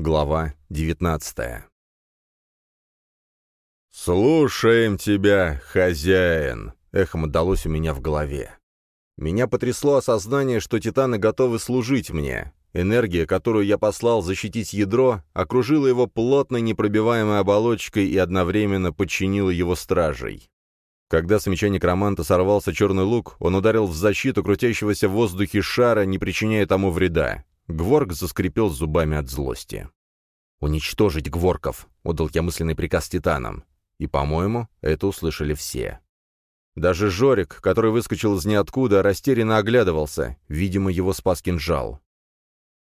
Глава 19 «Слушаем тебя, хозяин!» — эхом отдалось у меня в голове. Меня потрясло осознание, что титаны готовы служить мне. Энергия, которую я послал защитить ядро, окружила его плотной непробиваемой оболочкой и одновременно подчинила его стражей. Когда с меча некроманта сорвался черный лук, он ударил в защиту крутящегося в воздухе шара, не причиняя тому вреда. Гворк заскрипел зубами от злости. «Уничтожить Гворков!» — отдал я мысленный приказ титанам. И, по-моему, это услышали все. Даже Жорик, который выскочил из ниоткуда, растерянно оглядывался. Видимо, его спас кинжал.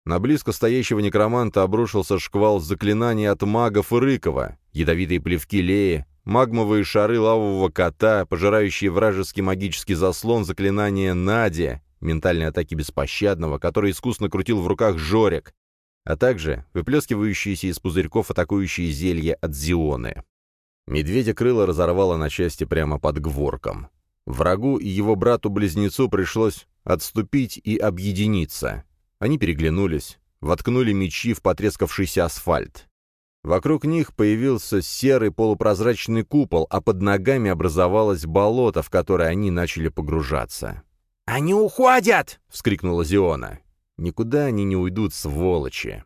На близко стоящего некроманта обрушился шквал заклинаний от магов и Рыкова, ядовитые плевки Леи, магмовые шары лавового кота, пожирающие вражеский магический заслон заклинания Надя, ментальные атаки беспощадного, который искусно крутил в руках Жорик, а также выплескивающиеся из пузырьков атакующие зелья от Зионы. Медведя крыло разорвало на части прямо под гворком. Врагу и его брату-близнецу пришлось отступить и объединиться. Они переглянулись, воткнули мечи в потрескавшийся асфальт. Вокруг них появился серый полупрозрачный купол, а под ногами образовалось болото, в которое они начали погружаться. «Они уходят!» — вскрикнула Зиона. «Никуда они не уйдут, сволочи!»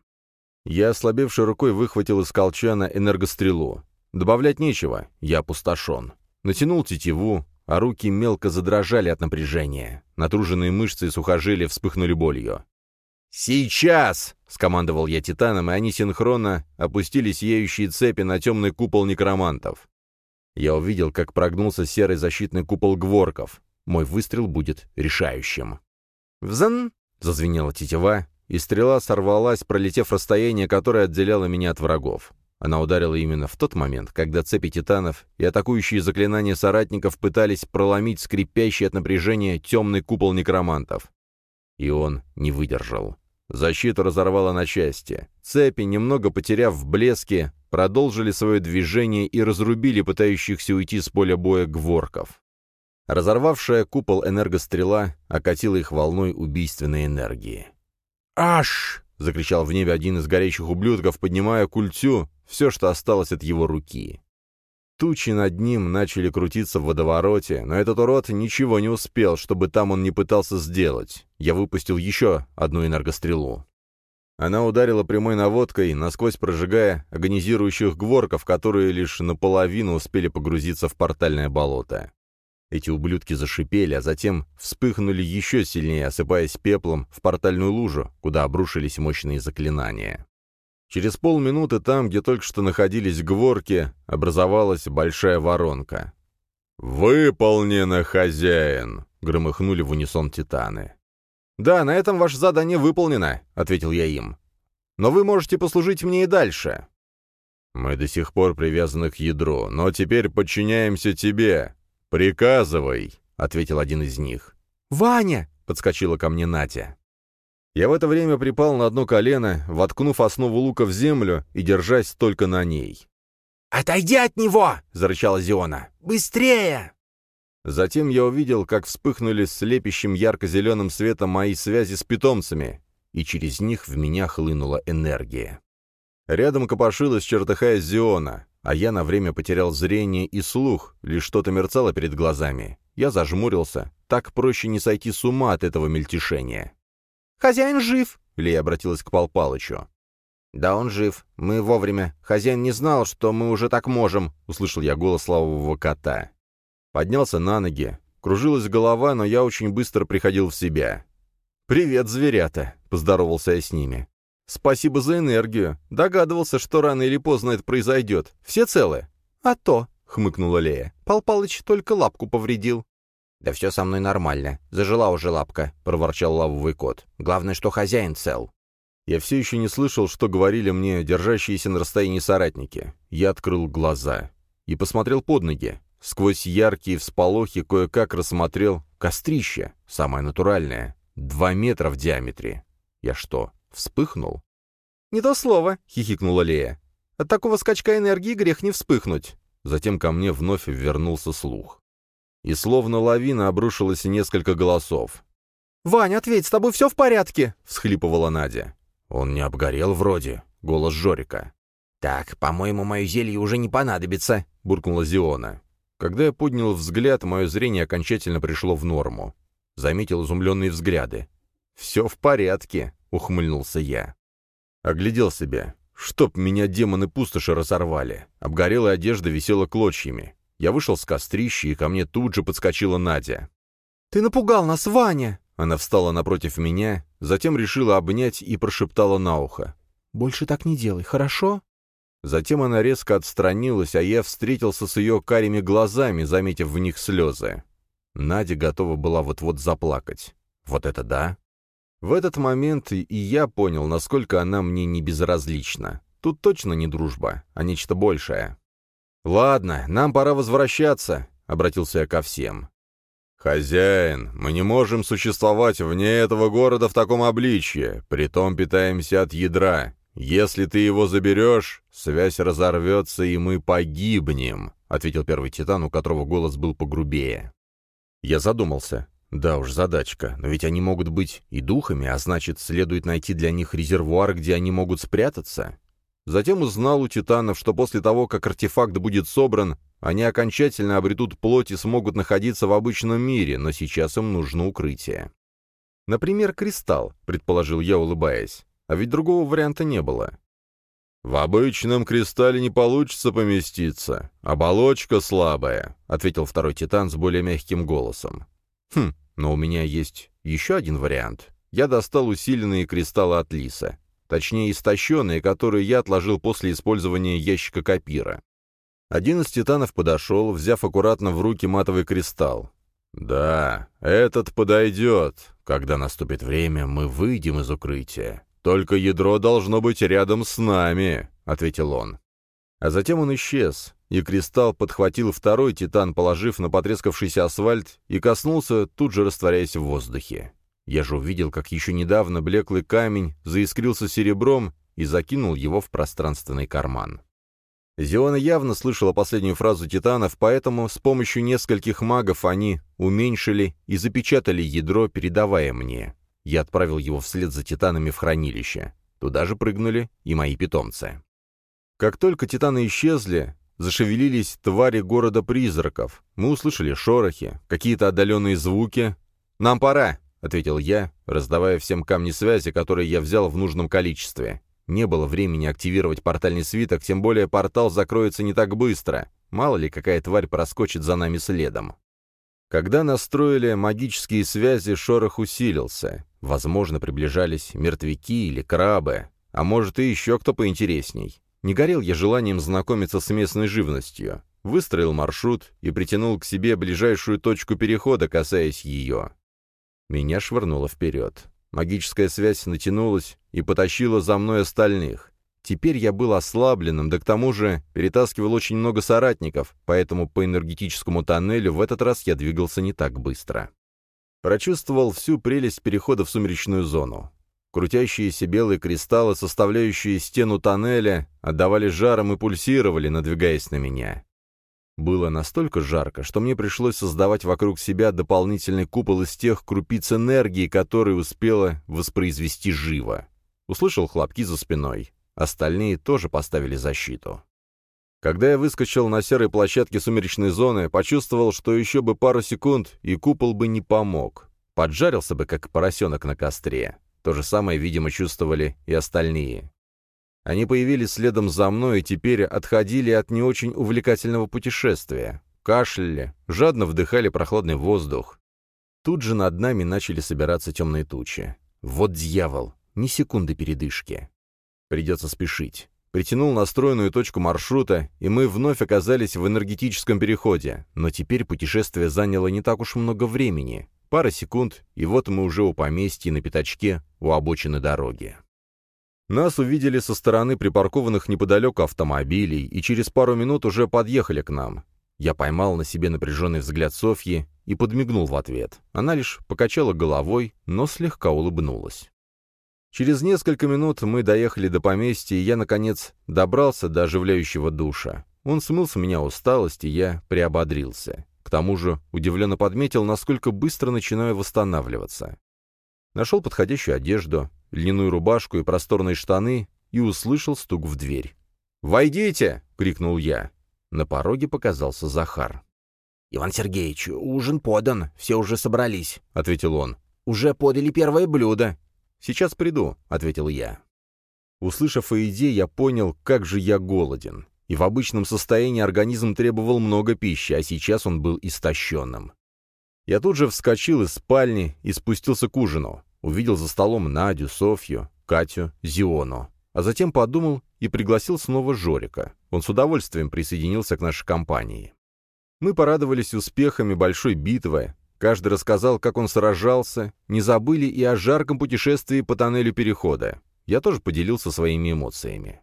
Я, ослабевшей рукой, выхватил из колчана энергострелу. Добавлять нечего, я опустошен. Натянул тетиву, а руки мелко задрожали от напряжения. Натруженные мышцы и сухожилия вспыхнули болью. «Сейчас!» — скомандовал я титаном, и они синхронно опустили сияющие цепи на темный купол некромантов. Я увидел, как прогнулся серый защитный купол гворков. Мой выстрел будет решающим. «Взан!» — зазвенела тетива, и стрела сорвалась, пролетев расстояние, которое отделяло меня от врагов. Она ударила именно в тот момент, когда цепи титанов и атакующие заклинания соратников пытались проломить скрипящий от напряжения темный купол некромантов. И он не выдержал. Защиту разорвало на части. Цепи, немного потеряв в блеске, продолжили свое движение и разрубили пытающихся уйти с поля боя гворков. Разорвавшая купол энергострела окатила их волной убийственной энергии. «Аш!» — закричал в небе один из горящих ублюдков, поднимая культю, все, что осталось от его руки. Тучи над ним начали крутиться в водовороте, но этот урод ничего не успел, чтобы там он не пытался сделать. Я выпустил еще одну энергострелу. Она ударила прямой наводкой, насквозь прожигая агонизирующих гворков, которые лишь наполовину успели погрузиться в портальное болото. Эти ублюдки зашипели, а затем вспыхнули еще сильнее, осыпаясь пеплом в портальную лужу, куда обрушились мощные заклинания. Через полминуты там, где только что находились гворки, образовалась большая воронка. «Выполнено, хозяин!» — громыхнули в унисон титаны. «Да, на этом ваше задание выполнено», — ответил я им. «Но вы можете послужить мне и дальше». «Мы до сих пор привязаны к ядру, но теперь подчиняемся тебе. «Приказывай», — ответил один из них. «Ваня!» — подскочила ко мне Натя. Я в это время припал на одно колено, воткнув основу лука в землю и держась только на ней. «Отойди от него!» — зарычала Зиона. «Быстрее!» Затем я увидел, как вспыхнули слепящим ярко-зеленым светом мои связи с питомцами, и через них в меня хлынула энергия. Рядом копошилась, чертыхаясь Зиона. А я на время потерял зрение и слух, лишь что-то мерцало перед глазами. Я зажмурился. Так проще не сойти с ума от этого мельтешения. «Хозяин жив!» — Лея обратилась к Пал Палычу. «Да, он жив. Мы вовремя. Хозяин не знал, что мы уже так можем», — услышал я голос славового кота. Поднялся на ноги. Кружилась голова, но я очень быстро приходил в себя. «Привет, зверята!» — поздоровался я с ними. «Спасибо за энергию. Догадывался, что рано или поздно это произойдет. Все целы?» «А то», — хмыкнула Лея. «Пал Палыч только лапку повредил». «Да все со мной нормально. Зажила уже лапка», — проворчал лавовый кот. «Главное, что хозяин цел». Я все еще не слышал, что говорили мне держащиеся на расстоянии соратники. Я открыл глаза и посмотрел под ноги. Сквозь яркие всполохи кое-как рассмотрел кострище, самое натуральное, два метра в диаметре. Я что, Вспыхнул? «Не то слово», — хихикнула Лея. «От такого скачка энергии грех не вспыхнуть». Затем ко мне вновь вернулся слух. И словно лавина обрушилось несколько голосов. «Вань, ответь, с тобой все в порядке?» — всхлипывала Надя. «Он не обгорел вроде», голос Жорика. «Так, по-моему, мое зелье уже не понадобится», — буркнула Зиона. Когда я поднял взгляд, мое зрение окончательно пришло в норму. Заметил изумленные взгляды. «Все в порядке», — ухмыльнулся я. Оглядел себя. Чтоб меня демоны пустоши разорвали. Обгорелая одежда висела клочьями. Я вышел с кострища, и ко мне тут же подскочила Надя. «Ты напугал нас, Ваня!» Она встала напротив меня, затем решила обнять и прошептала на ухо. «Больше так не делай, хорошо?» Затем она резко отстранилась, а я встретился с ее карими глазами, заметив в них слезы. Надя готова была вот-вот заплакать. Вот это да! В этот момент и я понял, насколько она мне не безразлична. Тут точно не дружба, а нечто большее. «Ладно, нам пора возвращаться», — обратился я ко всем. «Хозяин, мы не можем существовать вне этого города в таком обличье, притом питаемся от ядра. Если ты его заберешь, связь разорвется, и мы погибнем», — ответил первый титан, у которого голос был погрубее. Я задумался. Да уж, задачка, но ведь они могут быть и духами, а значит, следует найти для них резервуар, где они могут спрятаться. Затем узнал у титанов, что после того, как артефакт будет собран, они окончательно обретут плоть и смогут находиться в обычном мире, но сейчас им нужно укрытие. Например, кристалл, предположил я, улыбаясь. А ведь другого варианта не было. «В обычном кристалле не получится поместиться. Оболочка слабая», — ответил второй титан с более мягким голосом. «Хм, но у меня есть еще один вариант. Я достал усиленные кристаллы от лиса. Точнее, истощенные, которые я отложил после использования ящика копира. Один из титанов подошел, взяв аккуратно в руки матовый кристалл. «Да, этот подойдет. Когда наступит время, мы выйдем из укрытия. Только ядро должно быть рядом с нами», — ответил он. А затем он исчез, и кристалл подхватил второй титан, положив на потрескавшийся асфальт, и коснулся, тут же растворяясь в воздухе. Я же увидел, как еще недавно блеклый камень заискрился серебром и закинул его в пространственный карман. Зиона явно слышала последнюю фразу титанов, поэтому с помощью нескольких магов они уменьшили и запечатали ядро, передавая мне. Я отправил его вслед за титанами в хранилище. Туда же прыгнули и мои питомцы. Как только титаны исчезли, зашевелились твари города призраков. Мы услышали шорохи, какие-то отдаленные звуки. «Нам пора!» — ответил я, раздавая всем камни связи, которые я взял в нужном количестве. Не было времени активировать портальный свиток, тем более портал закроется не так быстро. Мало ли, какая тварь проскочит за нами следом. Когда настроили магические связи, шорох усилился. Возможно, приближались мертвяки или крабы, а может и еще кто поинтересней. Не горел я желанием знакомиться с местной живностью. Выстроил маршрут и притянул к себе ближайшую точку перехода, касаясь ее. Меня швырнуло вперед. Магическая связь натянулась и потащила за мной остальных. Теперь я был ослабленным, да к тому же перетаскивал очень много соратников, поэтому по энергетическому тоннелю в этот раз я двигался не так быстро. Прочувствовал всю прелесть перехода в сумеречную зону. Крутящиеся белые кристаллы, составляющие стену тоннеля, отдавали жаром и пульсировали, надвигаясь на меня. Было настолько жарко, что мне пришлось создавать вокруг себя дополнительный купол из тех крупиц энергии, которые успела воспроизвести живо. Услышал хлопки за спиной. Остальные тоже поставили защиту. Когда я выскочил на серой площадке сумеречной зоны, почувствовал, что еще бы пару секунд, и купол бы не помог. Поджарился бы, как поросенок на костре. То же самое, видимо, чувствовали и остальные. Они появились следом за мной и теперь отходили от не очень увлекательного путешествия. Кашляли, жадно вдыхали прохладный воздух. Тут же над нами начали собираться темные тучи. Вот дьявол, ни секунды передышки. Придется спешить. Притянул настроенную точку маршрута, и мы вновь оказались в энергетическом переходе. Но теперь путешествие заняло не так уж много времени. Пара секунд, и вот мы уже у поместья на пятачке, у обочины дороги. Нас увидели со стороны припаркованных неподалеку автомобилей и через пару минут уже подъехали к нам. Я поймал на себе напряженный взгляд Софьи и подмигнул в ответ. Она лишь покачала головой, но слегка улыбнулась. Через несколько минут мы доехали до поместья, и я, наконец, добрался до оживляющего душа. Он смыл с меня усталость, и я приободрился. К тому же удивленно подметил, насколько быстро начинаю восстанавливаться. Нашел подходящую одежду, льняную рубашку и просторные штаны и услышал стук в дверь. «Войдите!» — крикнул я. На пороге показался Захар. «Иван Сергеевич, ужин подан, все уже собрались», — ответил он. «Уже подали первое блюдо». «Сейчас приду», — ответил я. Услышав о еде, я понял, как же я голоден. И в обычном состоянии организм требовал много пищи, а сейчас он был истощенным. Я тут же вскочил из спальни и спустился к ужину. Увидел за столом Надю, Софью, Катю, Зиону. А затем подумал и пригласил снова Жорика. Он с удовольствием присоединился к нашей компании. Мы порадовались успехами большой битвы. Каждый рассказал, как он сражался, не забыли и о жарком путешествии по тоннелю перехода. Я тоже поделился своими эмоциями.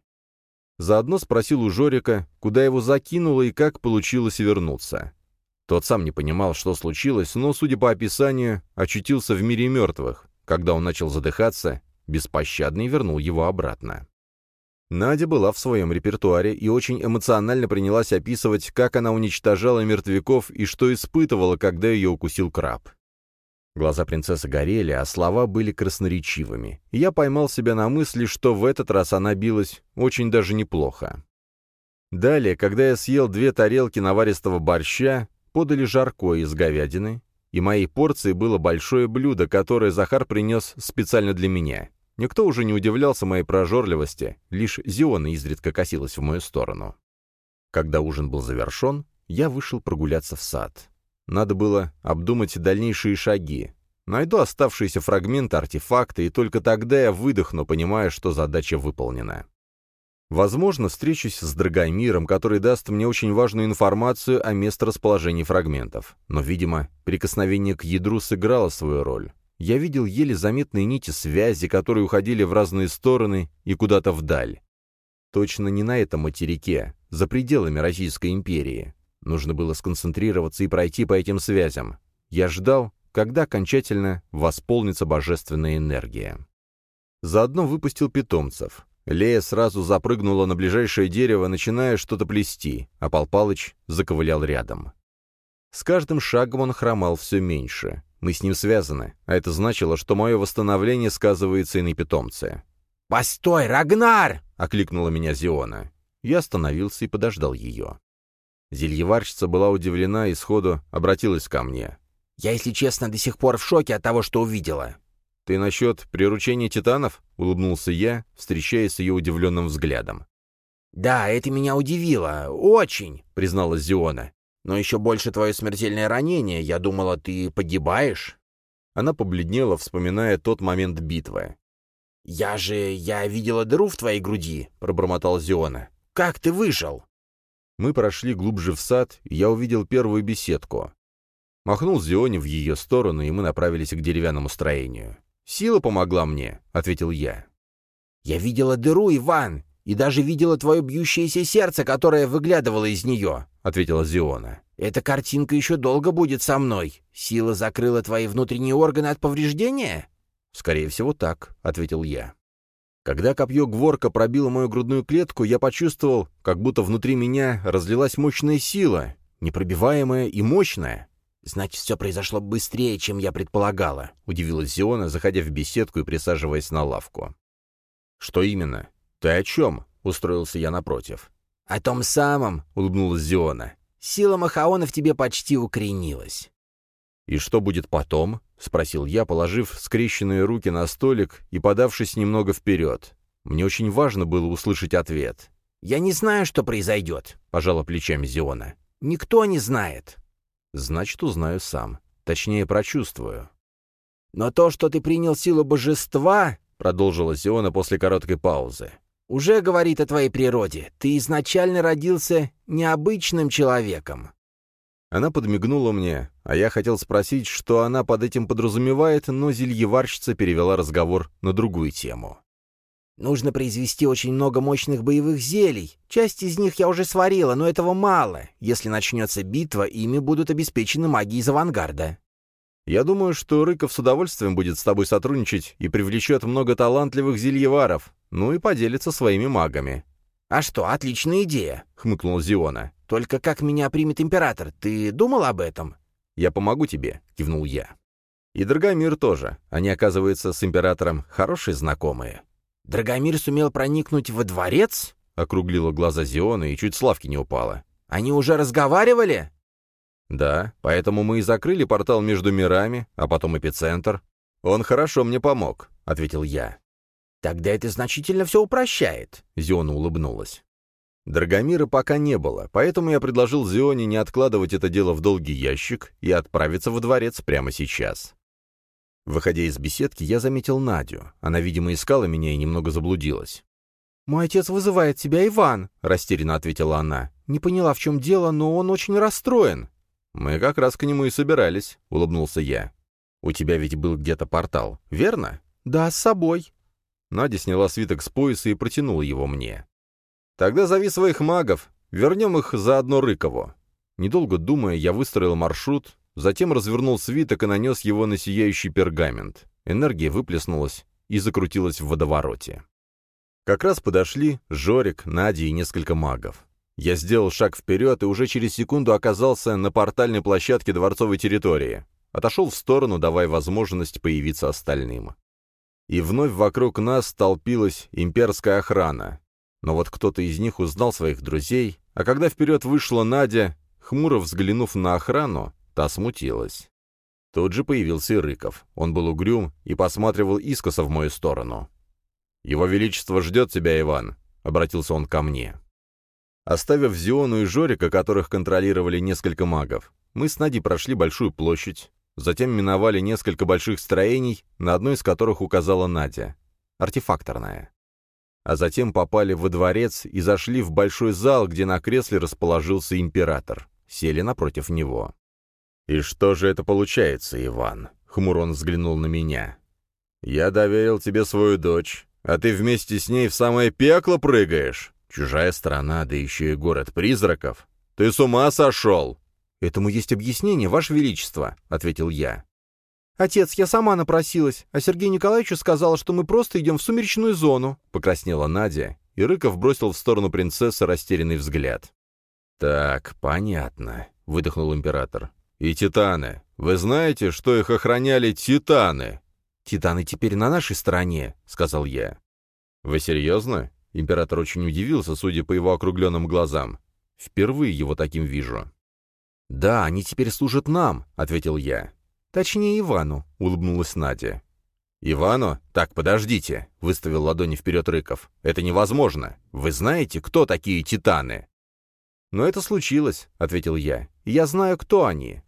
Заодно спросил у Жорика, куда его закинуло и как получилось вернуться. Тот сам не понимал, что случилось, но, судя по описанию, очутился в мире мертвых. Когда он начал задыхаться, беспощадный вернул его обратно. Надя была в своем репертуаре и очень эмоционально принялась описывать, как она уничтожала мертвяков и что испытывала, когда ее укусил краб. Глаза принцессы горели, а слова были красноречивыми. Я поймал себя на мысли, что в этот раз она билась очень даже неплохо. Далее, когда я съел две тарелки наваристого борща, подали жаркое из говядины, и моей порцией было большое блюдо, которое Захар принес специально для меня. Никто уже не удивлялся моей прожорливости, лишь Зиона изредка косилась в мою сторону. Когда ужин был завершен, я вышел прогуляться в сад. Надо было обдумать дальнейшие шаги. Найду оставшиеся фрагменты артефакта, и только тогда я выдохну, понимая, что задача выполнена. Возможно, встречусь с Драгомиром, который даст мне очень важную информацию о месторасположении фрагментов. Но, видимо, прикосновение к ядру сыграло свою роль. Я видел еле заметные нити связи, которые уходили в разные стороны и куда-то вдаль. Точно не на этом материке, за пределами Российской империи. Нужно было сконцентрироваться и пройти по этим связям. Я ждал, когда окончательно восполнится божественная энергия. Заодно выпустил питомцев. Лея сразу запрыгнула на ближайшее дерево, начиная что-то плести, а Пал Палыч заковылял рядом. С каждым шагом он хромал все меньше. Мы с ним связаны, а это значило, что мое восстановление сказывается и на питомце. «Постой, Рагнар!» — окликнула меня Зиона. Я остановился и подождал ее. Зельеварщица была удивлена и сходу обратилась ко мне. «Я, если честно, до сих пор в шоке от того, что увидела». «Ты насчет приручения титанов?» — улыбнулся я, встречаясь с ее удивленным взглядом. «Да, это меня удивило. Очень», — призналась Зиона. «Но еще больше твое смертельное ранение. Я думала, ты погибаешь». Она побледнела, вспоминая тот момент битвы. «Я же... я видела дыру в твоей груди», — пробормотал Зиона. «Как ты выжил?» Мы прошли глубже в сад, и я увидел первую беседку. Махнул Зионе в ее сторону, и мы направились к деревянному строению. «Сила помогла мне», — ответил я. «Я видела дыру, Иван, и даже видела твое бьющееся сердце, которое выглядывало из нее», — ответила Зиона. «Эта картинка еще долго будет со мной. Сила закрыла твои внутренние органы от повреждения?» «Скорее всего, так», — ответил я. Когда копье Гворка пробило мою грудную клетку, я почувствовал, как будто внутри меня разлилась мощная сила, непробиваемая и мощная. «Значит, все произошло быстрее, чем я предполагала», — удивилась Зиона, заходя в беседку и присаживаясь на лавку. «Что именно? Ты о чем?» — устроился я напротив. «О том самом», — улыбнулась Зиона. «Сила Махаона в тебе почти укоренилась». «И что будет потом?» — спросил я, положив скрещенные руки на столик и подавшись немного вперед. Мне очень важно было услышать ответ. «Я не знаю, что произойдет», — пожала плечами Зиона. «Никто не знает». «Значит, узнаю сам. Точнее, прочувствую». «Но то, что ты принял силу божества», — продолжила Зиона после короткой паузы, «уже говорит о твоей природе. Ты изначально родился необычным человеком». Она подмигнула мне, а я хотел спросить, что она под этим подразумевает, но зельеварщица перевела разговор на другую тему. «Нужно произвести очень много мощных боевых зелий. Часть из них я уже сварила, но этого мало. Если начнется битва, ими будут обеспечены маги из авангарда». «Я думаю, что Рыков с удовольствием будет с тобой сотрудничать и привлечет много талантливых зельеваров, ну и поделится своими магами». «А что, отличная идея», — хмыкнула Зиона. «Только как меня примет император? Ты думал об этом?» «Я помогу тебе», — кивнул я. «И Драгомир тоже. Они, оказывается, с императором хорошие знакомые». Драгомир сумел проникнуть во дворец?» — округлила глаза Зиона и чуть славки не упала. «Они уже разговаривали?» «Да, поэтому мы и закрыли портал между мирами, а потом эпицентр. Он хорошо мне помог», — ответил я. «Тогда это значительно все упрощает», — Зиона улыбнулась. Драгомира пока не было, поэтому я предложил Зионе не откладывать это дело в долгий ящик и отправиться во дворец прямо сейчас. Выходя из беседки, я заметил Надю. Она, видимо, искала меня и немного заблудилась. «Мой отец вызывает тебя, Иван», — растерянно ответила она. «Не поняла, в чем дело, но он очень расстроен». «Мы как раз к нему и собирались», — улыбнулся я. «У тебя ведь был где-то портал, верно?» «Да, с собой». Надя сняла свиток с пояса и протянула его мне. «Тогда зови своих магов, вернем их заодно Рыкову». Недолго думая, я выстроил маршрут, Затем развернул свиток и нанес его на сияющий пергамент. Энергия выплеснулась и закрутилась в водовороте. Как раз подошли Жорик, Надя и несколько магов. Я сделал шаг вперед и уже через секунду оказался на портальной площадке дворцовой территории. Отошел в сторону, давая возможность появиться остальным. И вновь вокруг нас столпилась имперская охрана. Но вот кто-то из них узнал своих друзей, а когда вперед вышла Надя, хмуро взглянув на охрану, Та смутилась. Тут же появился и Рыков. Он был угрюм и посматривал искоса в мою сторону. «Его Величество ждет тебя, Иван», — обратился он ко мне. Оставив Зиону и Жорика, которых контролировали несколько магов, мы с Надей прошли большую площадь, затем миновали несколько больших строений, на одно из которых указала Надя. Артефакторная. А затем попали во дворец и зашли в большой зал, где на кресле расположился император. Сели напротив него. «И что же это получается, Иван?» — Хмурон взглянул на меня. «Я доверил тебе свою дочь, а ты вместе с ней в самое пекло прыгаешь? Чужая страна, да еще и город призраков. Ты с ума сошел!» «Этому есть объяснение, Ваше Величество», — ответил я. «Отец, я сама напросилась, а Сергей Николаевич сказал, что мы просто идем в сумеречную зону», — покраснела Надя, и Рыков бросил в сторону принцессы растерянный взгляд. «Так, понятно», — выдохнул император. «И титаны. Вы знаете, что их охраняли титаны?» «Титаны теперь на нашей стороне», — сказал я. «Вы серьезно?» Император очень удивился, судя по его округленным глазам. «Впервые его таким вижу». «Да, они теперь служат нам», — ответил я. «Точнее, Ивану», — улыбнулась Надя. «Ивану? Так, подождите», — выставил ладони вперед Рыков. «Это невозможно. Вы знаете, кто такие титаны?» «Но это случилось», — ответил я. «Я знаю, кто они.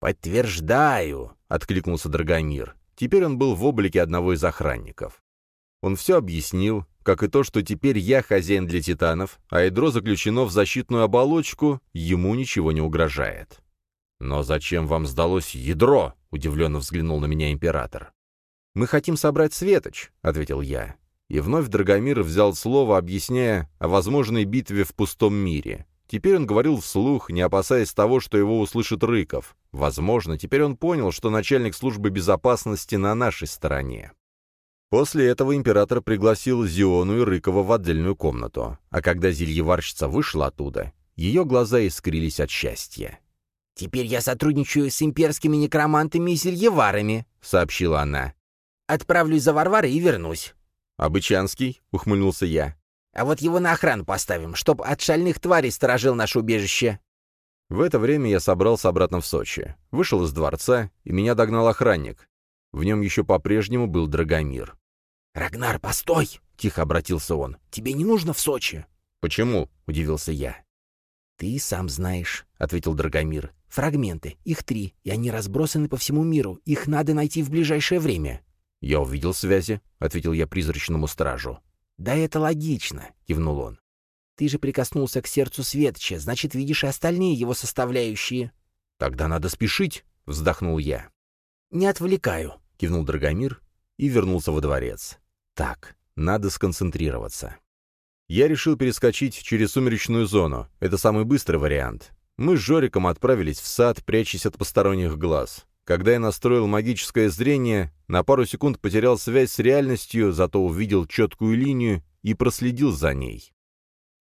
«Подтверждаю», — откликнулся Драгомир. Теперь он был в облике одного из охранников. Он все объяснил, как и то, что теперь я хозяин для титанов, а ядро заключено в защитную оболочку, ему ничего не угрожает. «Но зачем вам сдалось ядро?» — удивленно взглянул на меня император. «Мы хотим собрать светоч», — ответил я. И вновь Драгомир взял слово, объясняя о возможной битве в пустом мире. Теперь он говорил вслух, не опасаясь того, что его услышит Рыков. Возможно, теперь он понял, что начальник службы безопасности на нашей стороне. После этого император пригласил Зиону и Рыкова в отдельную комнату, а когда зельеварщица вышла оттуда, ее глаза искрились от счастья. «Теперь я сотрудничаю с имперскими некромантами и зельеварами», — сообщила она. «Отправлюсь за Варварой и вернусь». «Обычанский?» — ухмыльнулся я. А вот его на охрану поставим, чтоб от шальных тварей сторожил наше убежище». В это время я собрался обратно в Сочи. Вышел из дворца, и меня догнал охранник. В нем еще по-прежнему был Драгомир. «Рагнар, постой!» — тихо обратился он. «Тебе не нужно в Сочи». «Почему?» — удивился я. «Ты сам знаешь», — ответил Драгомир. «Фрагменты. Их три, и они разбросаны по всему миру. Их надо найти в ближайшее время». «Я увидел связи», — ответил я призрачному стражу. «Да это логично», — кивнул он. «Ты же прикоснулся к сердцу Светча, значит, видишь и остальные его составляющие». «Тогда надо спешить», — вздохнул я. «Не отвлекаю», — кивнул Драгомир и вернулся во дворец. «Так, надо сконцентрироваться». Я решил перескочить через сумеречную зону. Это самый быстрый вариант. Мы с Жориком отправились в сад, прячась от посторонних глаз. Когда я настроил магическое зрение, на пару секунд потерял связь с реальностью, зато увидел четкую линию и проследил за ней.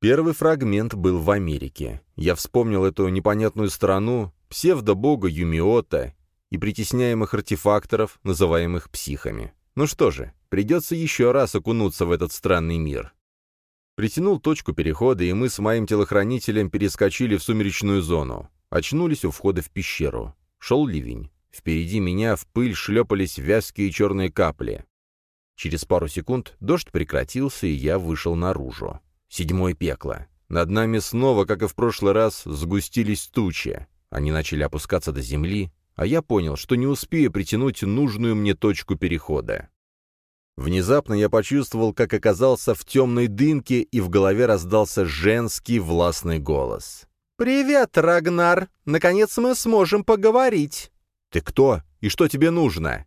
Первый фрагмент был в Америке. Я вспомнил эту непонятную страну, псевдобога Юмиота и притесняемых артефакторов, называемых психами. Ну что же, Придется еще раз окунуться в этот странный мир. Притянул точку перехода, и мы с моим телохранителем перескочили в сумеречную зону. Очнулись у входа в пещеру. Шел ливень. Впереди меня в пыль шлепались вязкие черные капли. Через пару секунд дождь прекратился, и я вышел наружу. Седьмое пекло. Над нами снова, как и в прошлый раз, сгустились тучи. Они начали опускаться до земли, а я понял, что не успею притянуть нужную мне точку перехода. Внезапно я почувствовал, как оказался в темной дымке, и в голове раздался женский властный голос. «Привет, Рагнар! Наконец мы сможем поговорить!» «Ты кто? И что тебе нужно?»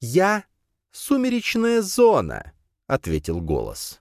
«Я — сумеречная зона», — ответил голос.